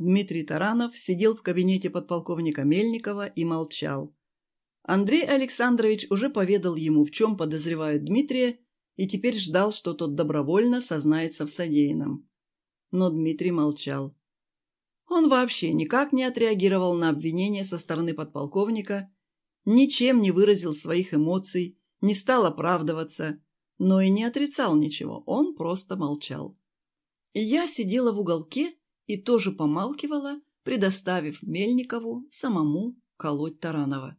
Дмитрий Таранов сидел в кабинете подполковника Мельникова и молчал. Андрей Александрович уже поведал ему, в чем подозревают Дмитрия, и теперь ждал, что тот добровольно сознается в содеянном. Но Дмитрий молчал. Он вообще никак не отреагировал на обвинение со стороны подполковника, ничем не выразил своих эмоций, не стал оправдываться, но и не отрицал ничего, он просто молчал. И я сидела в уголке и тоже помалкивала, предоставив Мельникову самому колоть Таранова.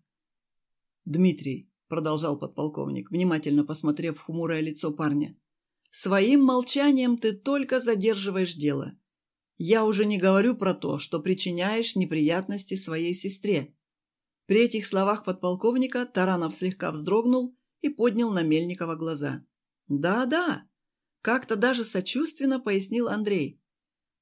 «Дмитрий», — продолжал подполковник, внимательно посмотрев в хмурое лицо парня, «своим молчанием ты только задерживаешь дело. Я уже не говорю про то, что причиняешь неприятности своей сестре». При этих словах подполковника Таранов слегка вздрогнул и поднял на Мельникова глаза. «Да-да», — как-то даже сочувственно пояснил Андрей.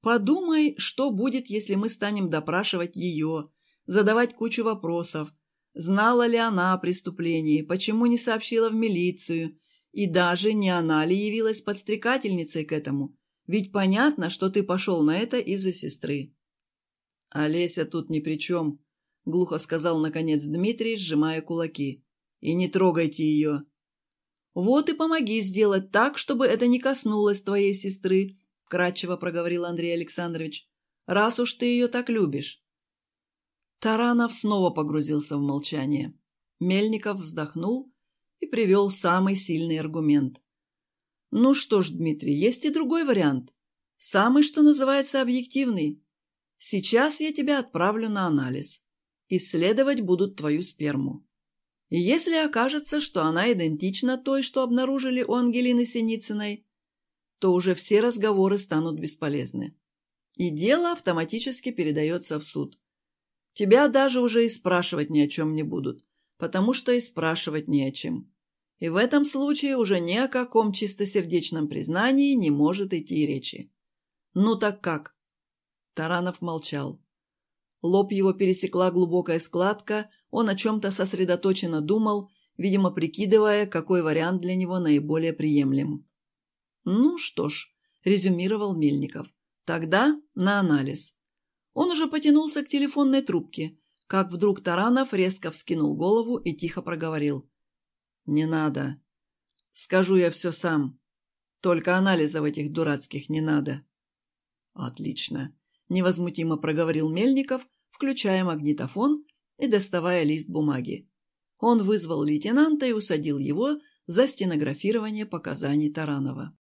«Подумай, что будет, если мы станем допрашивать ее, задавать кучу вопросов. Знала ли она о преступлении, почему не сообщила в милицию, и даже не она ли явилась подстрекательницей к этому, ведь понятно, что ты пошел на это из-за сестры. «Олеся тут ни при чем», — глухо сказал, наконец, Дмитрий, сжимая кулаки. «И не трогайте ее». «Вот и помоги сделать так, чтобы это не коснулось твоей сестры», — кратчево проговорил Андрей Александрович. «Раз уж ты ее так любишь». Таранов снова погрузился в молчание. Мельников вздохнул и привел самый сильный аргумент. Ну что ж, Дмитрий, есть и другой вариант. Самый, что называется, объективный. Сейчас я тебя отправлю на анализ. Исследовать будут твою сперму. И если окажется, что она идентична той, что обнаружили у Ангелины Синицыной, то уже все разговоры станут бесполезны. И дело автоматически передается в суд. Тебя даже уже и спрашивать ни о чем не будут, потому что и спрашивать не о чем. И в этом случае уже ни о каком чистосердечном признании не может идти речи. «Ну так как?» Таранов молчал. Лоб его пересекла глубокая складка, он о чем-то сосредоточенно думал, видимо, прикидывая, какой вариант для него наиболее приемлем. «Ну что ж», — резюмировал Мельников, — «тогда на анализ». Он уже потянулся к телефонной трубке, как вдруг Таранов резко вскинул голову и тихо проговорил. «Не надо. Скажу я все сам. Только анализов этих дурацких не надо». «Отлично», — невозмутимо проговорил Мельников, включая магнитофон и доставая лист бумаги. Он вызвал лейтенанта и усадил его за стенографирование показаний Таранова.